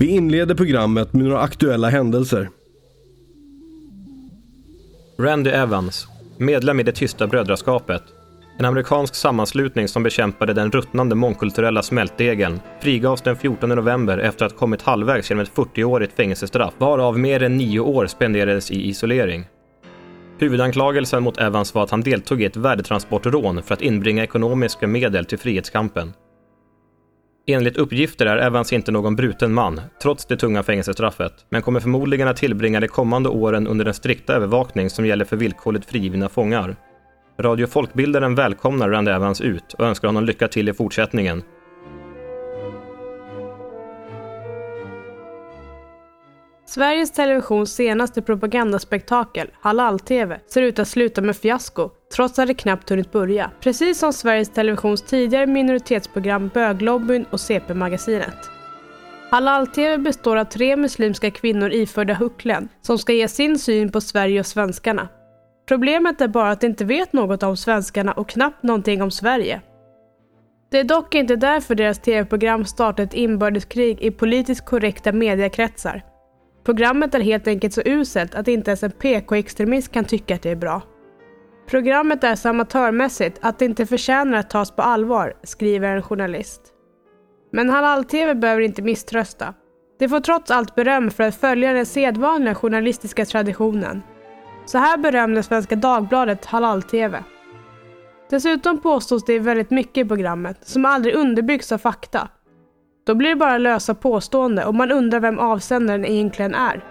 Vi inleder programmet med några aktuella händelser. Randy Evans, medlem i det tysta brödraskapet, en amerikansk sammanslutning som bekämpade den ruttnande mångkulturella smältdegeln, frigavs den 14 november efter att ha kommit halvvägs genom ett 40-årigt fängelsestraff, varav mer än nio år spenderades i isolering. Huvudanklagelsen mot Evans var att han deltog i ett värdetransportrån för att inbringa ekonomiska medel till frihetskampen. Enligt uppgifter är Evans inte någon bruten man, trots det tunga fängelsestraffet, men kommer förmodligen att tillbringa de kommande åren under den strikta övervakning som gäller för villkorligt frigivna fångar. Radio Folkbildaren välkomnar Rand Evans ut och önskar honom lycka till i fortsättningen. Sveriges Televisions senaste propagandaspektakel, Halal-TV, ser ut att sluta med fiasko, trots att det knappt hunnit börja. Precis som Sveriges Televisions tidigare minoritetsprogram Böglobbyn och CP-magasinet. Halal-TV består av tre muslimska kvinnor iförda hucklen, som ska ge sin syn på Sverige och svenskarna. Problemet är bara att de inte vet något om svenskarna och knappt någonting om Sverige. Det är dock inte därför deras TV-program startat ett inbördeskrig i politiskt korrekta mediekretsar. Programmet är helt enkelt så uselt att inte ens en PK-extremist kan tycka att det är bra. Programmet är så amatörmässigt att det inte förtjänar att tas på allvar, skriver en journalist. Men Halal-TV behöver inte misströsta. Det får trots allt beröm för att följa den sedvanliga journalistiska traditionen. Så här berömde Svenska Dagbladet Halal-TV. Dessutom påstås det väldigt mycket i programmet som aldrig underbyggs av fakta. Då blir det bara lösa påstående och man undrar vem avsändaren egentligen är.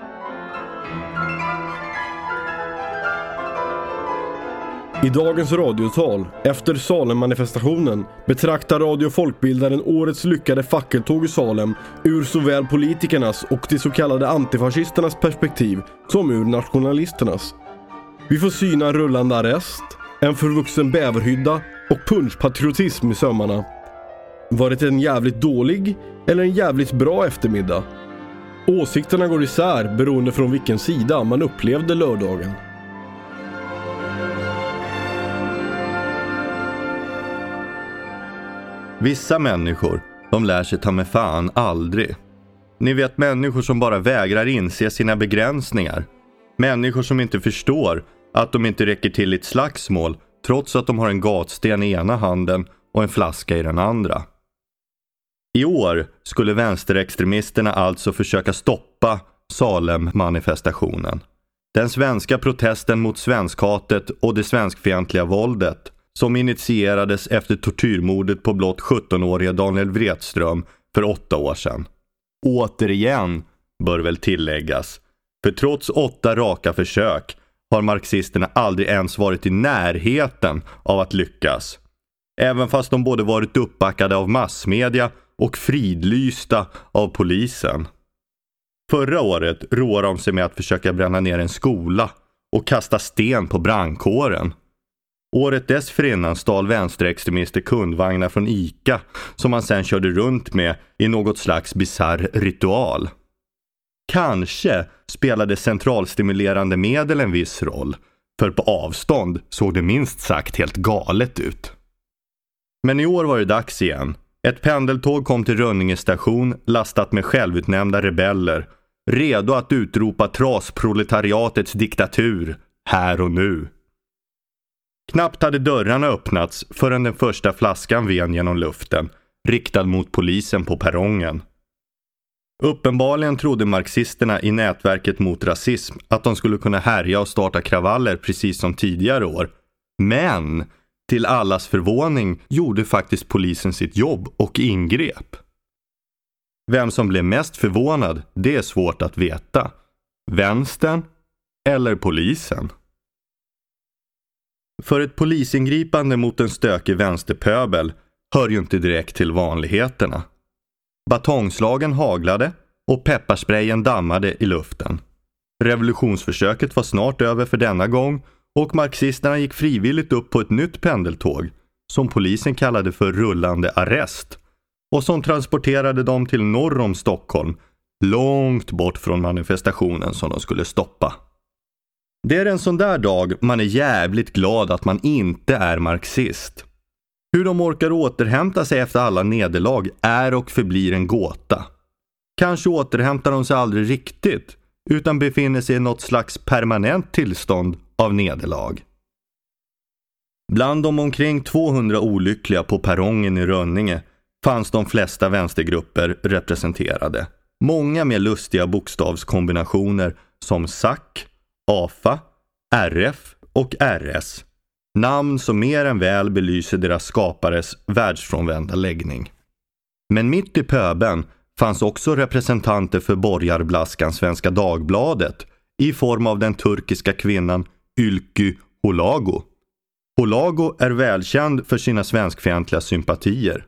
I dagens radiotal, efter Salem-manifestationen, betraktar Radio Folkbildaren årets lyckade fackeltåg i Salem ur såväl politikernas och de så kallade antifascisternas perspektiv som ur nationalisternas. Vi får syna rullande arrest, en förvuxen bäverhydda och punschpatriotism i sömmarna. Var det en jävligt dålig eller en jävligt bra eftermiddag? Åsikterna går isär beroende från vilken sida man upplevde lördagen. Vissa människor, de lär sig ta med fan aldrig. Ni vet människor som bara vägrar inse sina begränsningar. Människor som inte förstår att de inte räcker till i ett slagsmål trots att de har en gatsten i ena handen och en flaska i den andra. I år skulle vänsterextremisterna alltså försöka stoppa Salem-manifestationen. Den svenska protesten mot svenskhatet och det svenskfientliga våldet som initierades efter tortyrmordet på blott 17-åriga Daniel Wretström för åtta år sedan. Återigen, bör väl tilläggas, för trots åtta raka försök har marxisterna aldrig ens varit i närheten av att lyckas. Även fast de både varit uppbackade av massmedia och fridlysta av polisen. Förra året roade de sig med att försöka bränna ner en skola och kasta sten på brandkåren. Året dessförinnan stal vänsterextremister kundvagnar från ICA som man sen körde runt med i något slags bizarr ritual. Kanske spelade centralstimulerande medel en viss roll, för på avstånd såg det minst sagt helt galet ut. Men i år var det dags igen. Ett pendeltåg kom till Rönninge station lastat med självutnämnda rebeller, redo att utropa trasproletariatets diktatur här och nu. Knappt hade dörrarna öppnats förrän den första flaskan ven genom luften, riktad mot polisen på perrongen. Uppenbarligen trodde marxisterna i nätverket mot rasism att de skulle kunna härja och starta kravaller precis som tidigare år. Men till allas förvåning gjorde faktiskt polisen sitt jobb och ingrep. Vem som blev mest förvånad, det är svårt att veta. Vänstern eller polisen? För ett polisingripande mot en stökig vänsterpöbel hör ju inte direkt till vanligheterna. Batongslagen haglade, och pepparsprayen dammade i luften. Revolutionsförsöket var snart över för denna gång och marxisterna gick frivilligt upp på ett nytt pendeltåg som polisen kallade för rullande arrest och som transporterade dem till norr om Stockholm, långt bort från manifestationen som de skulle stoppa. Det är en sån där dag man är jävligt glad att man inte är marxist. Hur de orkar återhämta sig efter alla nederlag är och förblir en gåta. Kanske återhämtar de sig aldrig riktigt, utan befinner sig i något slags permanent tillstånd av nederlag. Bland de omkring 200 olyckliga på perrongen i Rönninge fanns de flesta vänstergrupper representerade. Många med lustiga bokstavskombinationer som SAC, AFA, RF och RS. Namn som mer än väl belyser deras skapares världsfrånvända läggning. Men mitt i pöben fanns också representanter för borgarblaskan Svenska Dagbladet i form av den turkiska kvinnan Ylky Holago. Holago är välkänd för sina svenskfientliga sympatier.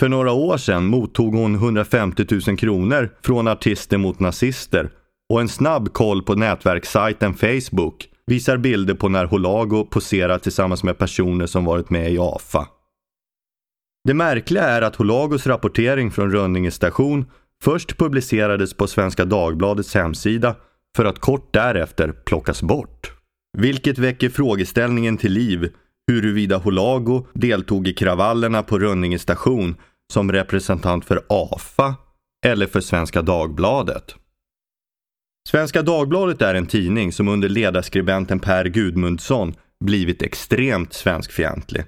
För några år sedan mottog hon 150 000 kronor från artister mot nazister och en snabb koll på nätverkssajten Facebook visar bilder på när Holago poserar tillsammans med personer som varit med i AFA. Det märkliga är att Holagos rapportering från Rönninge station först publicerades på Svenska Dagbladets hemsida för att kort därefter plockas bort. Vilket väcker frågeställningen till liv huruvida Holago deltog i kravallerna på Rönninge station som representant för AFA eller för Svenska Dagbladet. Svenska Dagbladet är en tidning som under ledarskribenten Per Gudmundsson blivit extremt svenskfientlig.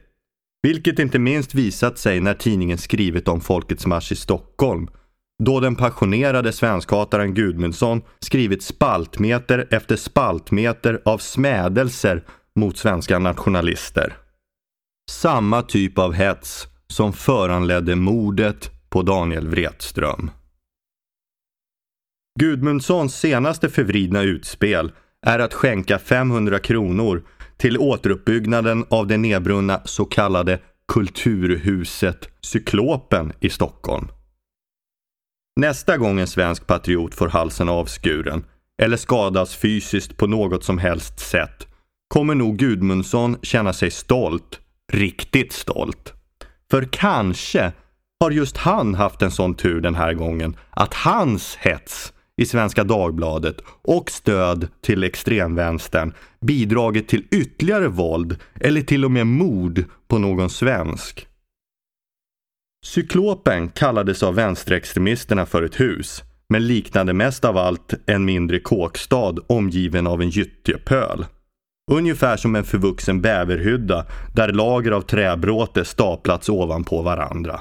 Vilket inte minst visat sig när tidningen skrivit om Folkets marsch i Stockholm. Då den passionerade svenskhataren Gudmundsson skrivit spaltmeter efter spaltmeter av smädelser mot svenska nationalister. Samma typ av hets som föranledde mordet på Daniel Wretström. Gudmundssons senaste förvridna utspel är att skänka 500 kronor till återuppbyggnaden av det nedbrunna så kallade Kulturhuset Cyklopen i Stockholm. Nästa gång en svensk patriot får halsen avskuren eller skadas fysiskt på något som helst sätt kommer nog Gudmundsson känna sig stolt, riktigt stolt. För kanske har just han haft en sån tur den här gången att hans hets i Svenska Dagbladet och stöd till extremvänstern bidragit till ytterligare våld eller till och med mord på någon svensk. Cyklopen kallades av vänsterextremisterna för ett hus men liknade mest av allt en mindre kåkstad omgiven av en gyttjepöl. Ungefär som en förvuxen bäverhydda där lager av träbråte staplats ovanpå varandra.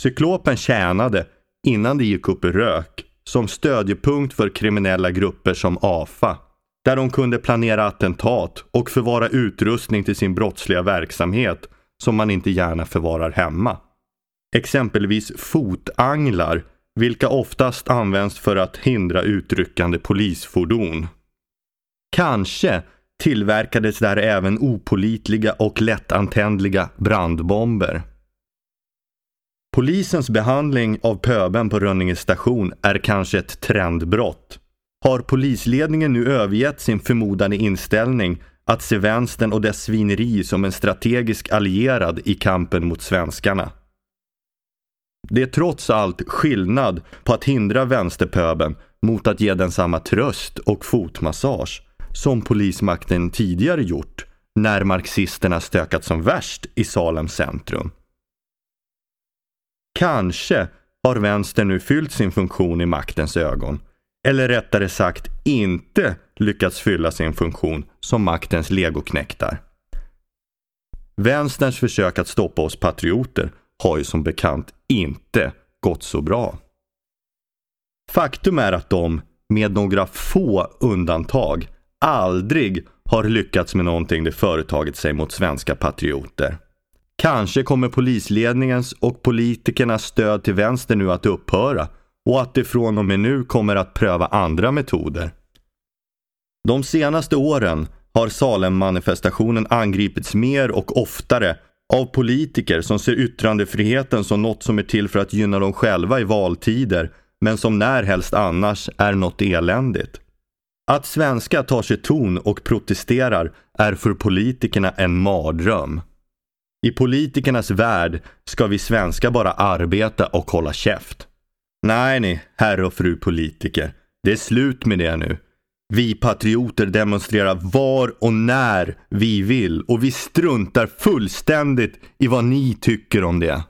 Cyklopen tjänade, innan det gick upp i rök, som stödjepunkt för kriminella grupper som AFA. Där de kunde planera attentat och förvara utrustning till sin brottsliga verksamhet som man inte gärna förvarar hemma. Exempelvis fotanglar, vilka oftast används för att hindra utryckande polisfordon. Kanske tillverkades där även opolitliga och lättantändliga brandbomber. Polisens behandling av pöben på Rönninge station är kanske ett trendbrott. Har polisledningen nu övergett sin förmodade inställning att se vänstern och dess svineri som en strategisk allierad i kampen mot svenskarna? Det är trots allt skillnad på att hindra vänsterpöben mot att ge den samma tröst och fotmassage som polismakten tidigare gjort när marxisterna stökat som värst i Salems centrum. Kanske har vänstern nu fyllt sin funktion i maktens ögon. Eller rättare sagt inte lyckats fylla sin funktion som maktens legoknektar. Vänsterns försök att stoppa oss patrioter har ju som bekant inte gått så bra. Faktum är att de, med några få undantag, aldrig har lyckats med någonting det företagit sig mot svenska patrioter. Kanske kommer polisledningens och politikernas stöd till vänster nu att upphöra och att de från och med nu kommer att pröva andra metoder. De senaste åren har Salem-manifestationen angripits mer och oftare av politiker som ser yttrandefriheten som något som är till för att gynna dem själva i valtider men som när helst annars är något eländigt. Att svenska tar sig ton och protesterar är för politikerna en mardröm. I politikernas värld ska vi svenskar bara arbeta och hålla käft. Nej, ni, herr och fru politiker. Det är slut med det nu. Vi patrioter demonstrerar var och när vi vill och vi struntar fullständigt i vad ni tycker om det.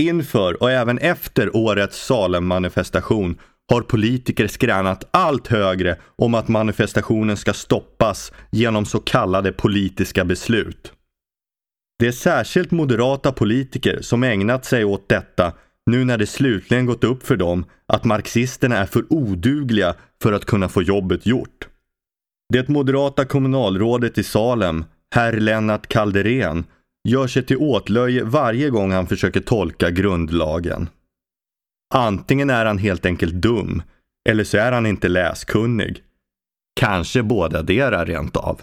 Inför och även efter årets Salem-manifestation har politiker skränat allt högre om att manifestationen ska stoppas genom så kallade politiska beslut. Det är särskilt moderata politiker som ägnat sig åt detta nu när det slutligen gått upp för dem att marxisterna är för odugliga för att kunna få jobbet gjort. Det moderata kommunalrådet i Salem, herr Lennart Kalderén, gör sig till åtlöje varje gång han försöker tolka grundlagen. Antingen är han helt enkelt dum, eller så är han inte läskunnig. Kanske båda dera rent av.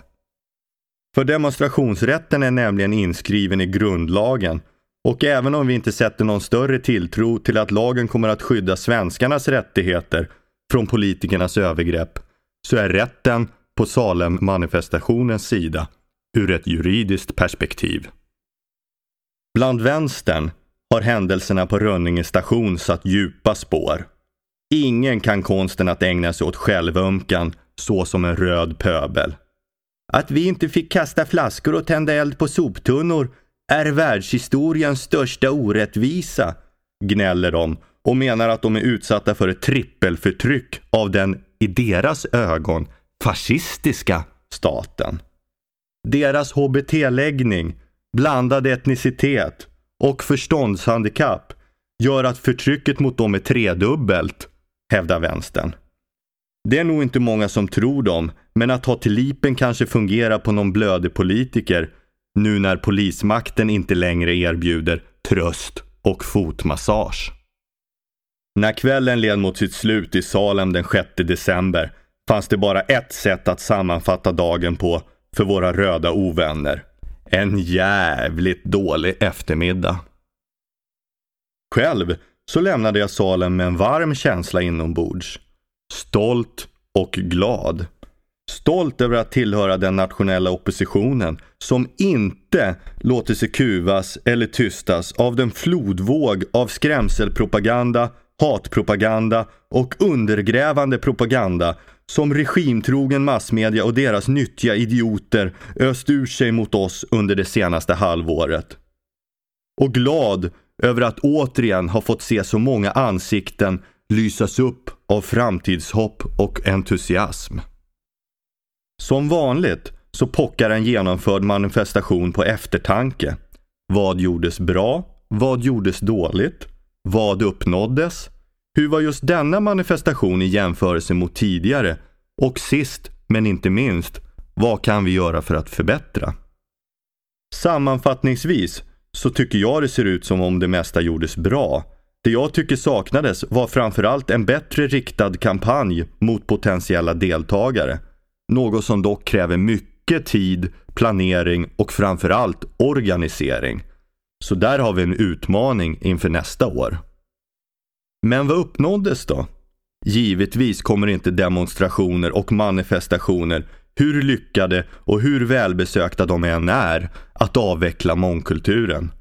För demonstrationsrätten är nämligen inskriven i grundlagen och även om vi inte sätter någon större tilltro till att lagen kommer att skydda svenskarnas rättigheter från politikernas övergrepp så är rätten på Salem-manifestationens sida ur ett juridiskt perspektiv. Bland vänstern har händelserna på Rönninge station satt djupa spår. Ingen kan konsten att ägna sig åt självömkan så som en röd pöbel. Att vi inte fick kasta flaskor och tända eld på soptunnor är världshistoriens största orättvisa, gnäller de och menar att de är utsatta för ett trippelförtryck av den, i deras ögon, fascistiska staten. Deras HBT-läggning, blandad etnicitet och förståndshandikapp gör att förtrycket mot dem är tredubbelt, hävdar vänstern. Det är nog inte många som tror dem, men att ha till lipen kanske fungerar på någon blödig politiker nu när polismakten inte längre erbjuder tröst och fotmassage. När kvällen led mot sitt slut i Salem den 6 december fanns det bara ett sätt att sammanfatta dagen på för våra röda ovänner. En jävligt dålig eftermiddag. Själv så lämnade jag salen med en varm känsla inombords. Stolt och glad. Stolt över att tillhöra den nationella oppositionen som inte låter sig kuvas eller tystas av den flodvåg av skrämselpropaganda, hatpropaganda och undergrävande propaganda som regimtrogen massmedia och deras nyttiga idioter öst ur sig mot oss under det senaste halvåret. Och glad över att återigen ha fått se så många ansikten lysas upp av framtidshopp och entusiasm. Som vanligt så pockar en genomförd manifestation på eftertanke. Vad gjordes bra? Vad gjordes dåligt? Vad uppnåddes? Hur var just denna manifestation i jämförelse mot tidigare? Och sist, men inte minst, vad kan vi göra för att förbättra? Sammanfattningsvis så tycker jag det ser ut som om det mesta gjordes bra. Det jag tycker saknades var framförallt en bättre riktad kampanj mot potentiella deltagare. Något som dock kräver mycket tid, planering och framförallt organisering. Så där har vi en utmaning inför nästa år. Men vad uppnåddes då? Givetvis kommer inte demonstrationer och manifestationer, hur lyckade och hur välbesökta de än är, att avveckla mångkulturen.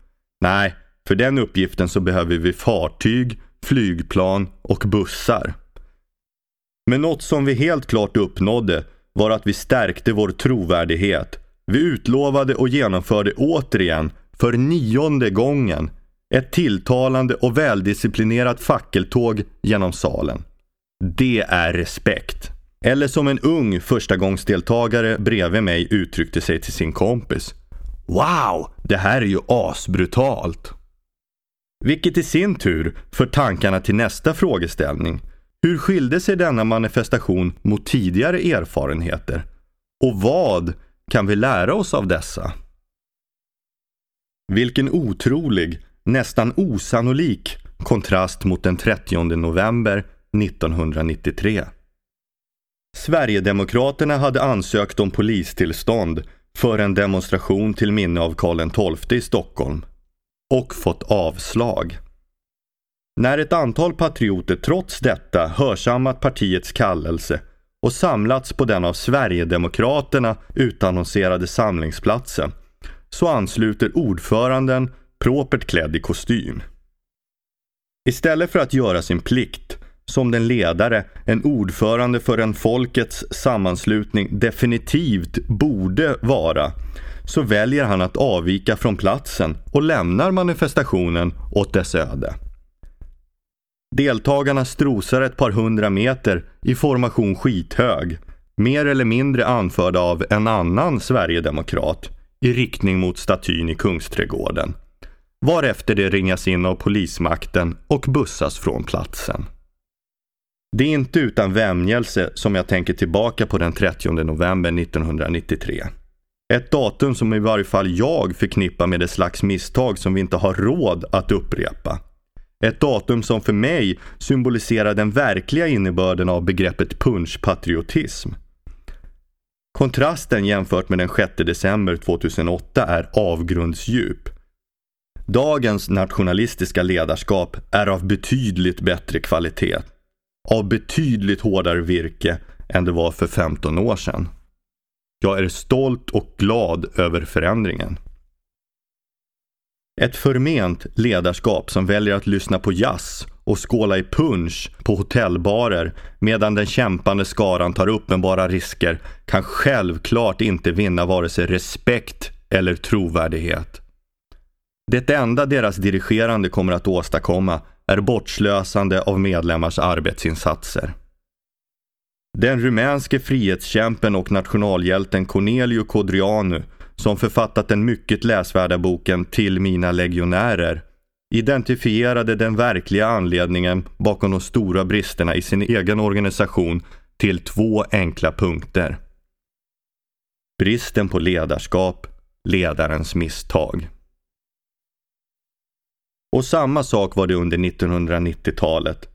Nej, för den uppgiften så behöver vi fartyg, flygplan och bussar. Men något som vi helt klart uppnådde var att vi stärkte vår trovärdighet. Vi utlovade och genomförde återigen, för nionde gången, ett tilltalande och väldisciplinerat fackeltåg genom salen. Det är respekt. Eller som en ung förstagångsdeltagare bredvid mig uttryckte sig till sin kompis. Wow, det här är ju asbrutalt. Vilket i sin tur för tankarna till nästa frågeställning. Hur skilde sig denna manifestation mot tidigare erfarenheter? Och vad kan vi lära oss av dessa? Vilken otrolig, nästan osannolik kontrast mot den 30 november 1993. Sverigedemokraterna hade ansökt om polistillstånd för en demonstration till minne av Karl XII i Stockholm och fått avslag. När ett antal patrioter trots detta hörsammat partiets kallelse och samlats på den av Sverigedemokraterna utannonserade samlingsplatsen så ansluter ordföranden propert klädd i kostym. Istället för att göra sin plikt som den ledare en ordförande för en folkets sammanslutning definitivt borde vara så väljer han att avvika från platsen och lämnar manifestationen åt dess öde. Deltagarna strosar ett par hundra meter i formation skithög, mer eller mindre anförda av en annan sverigedemokrat, i riktning mot statyn i Kungsträdgården. Varefter det ringas in av polismakten och bussas från platsen. Det är inte utan vämjelse som jag tänker tillbaka på den 30 november 1993. Ett datum som i varje fall jag förknippar med det slags misstag som vi inte har råd att upprepa. Ett datum som för mig symboliserar den verkliga innebörden av begreppet punschpatriotism. Kontrasten jämfört med den 6 december 2008 är avgrundsdjup. Dagens nationalistiska ledarskap är av betydligt bättre kvalitet. Av betydligt hårdare virke än det var för 15 år sedan. Jag är stolt och glad över förändringen. Ett förment ledarskap som väljer att lyssna på jazz och skåla i punch på hotellbarer medan den kämpande skaran tar uppenbara risker kan självklart inte vinna vare sig respekt eller trovärdighet. Det enda deras dirigerande kommer att åstadkomma är bortslösande av medlemmars arbetsinsatser. Den rumänske frihetskämpen och nationalhjälten Corneliu Codrianu som författat den mycket läsvärda boken Till mina legionärer identifierade den verkliga anledningen bakom de stora bristerna i sin egen organisation till två enkla punkter. Bristen på ledarskap, ledarens misstag. Och samma sak var det under 1990-talet.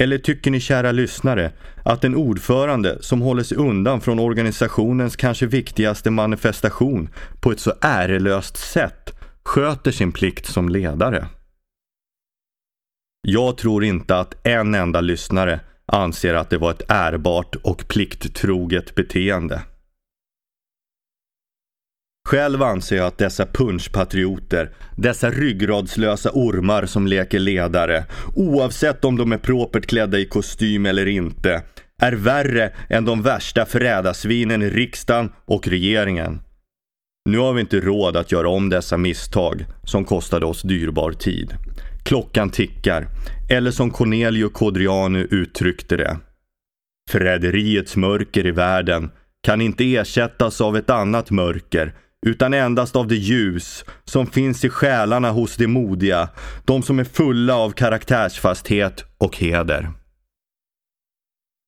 Eller tycker ni kära lyssnare att en ordförande som håller sig undan från organisationens kanske viktigaste manifestation på ett så ärelöst sätt sköter sin plikt som ledare? Jag tror inte att en enda lyssnare anser att det var ett ärbart och plikttroget beteende. Själv anser jag att dessa punschpatrioter, dessa ryggradslösa ormar som leker ledare, oavsett om de är propert klädda i kostym eller inte, är värre än de värsta förrädarsvinen i riksdagen och regeringen. Nu har vi inte råd att göra om dessa misstag som kostade oss dyrbar tid. Klockan tickar, eller som Cornelio Codrianu uttryckte det. Förräderiets mörker i världen kan inte ersättas av ett annat mörker utan endast av det ljus som finns i själarna hos de modiga, de som är fulla av karaktärsfasthet och heder.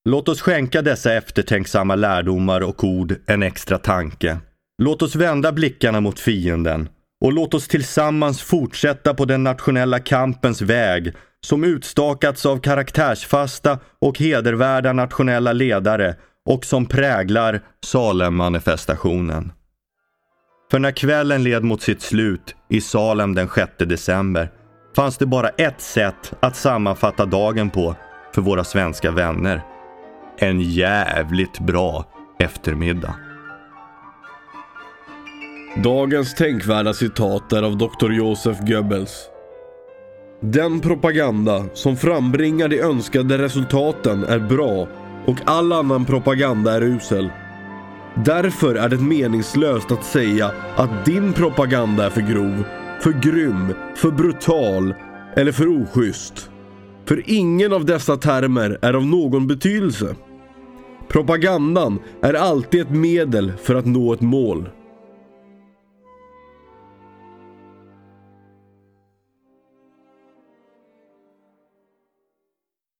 Låt oss skänka dessa eftertänksamma lärdomar och ord en extra tanke. Låt oss vända blickarna mot fienden och låt oss tillsammans fortsätta på den nationella kampens väg som utstakats av karaktärsfasta och hedervärda nationella ledare och som präglar Salem-manifestationen. För när kvällen led mot sitt slut i Salem den 6 december fanns det bara ett sätt att sammanfatta dagen på för våra svenska vänner. En jävligt bra eftermiddag. Dagens tänkvärda citat är av Dr. Josef Goebbels. Den propaganda som frambringar de önskade resultaten är bra och all annan propaganda är usel. Därför är det meningslöst att säga att din propaganda är för grov, för grym, för brutal eller för oschysst. För ingen av dessa termer är av någon betydelse. Propagandan är alltid ett medel för att nå ett mål.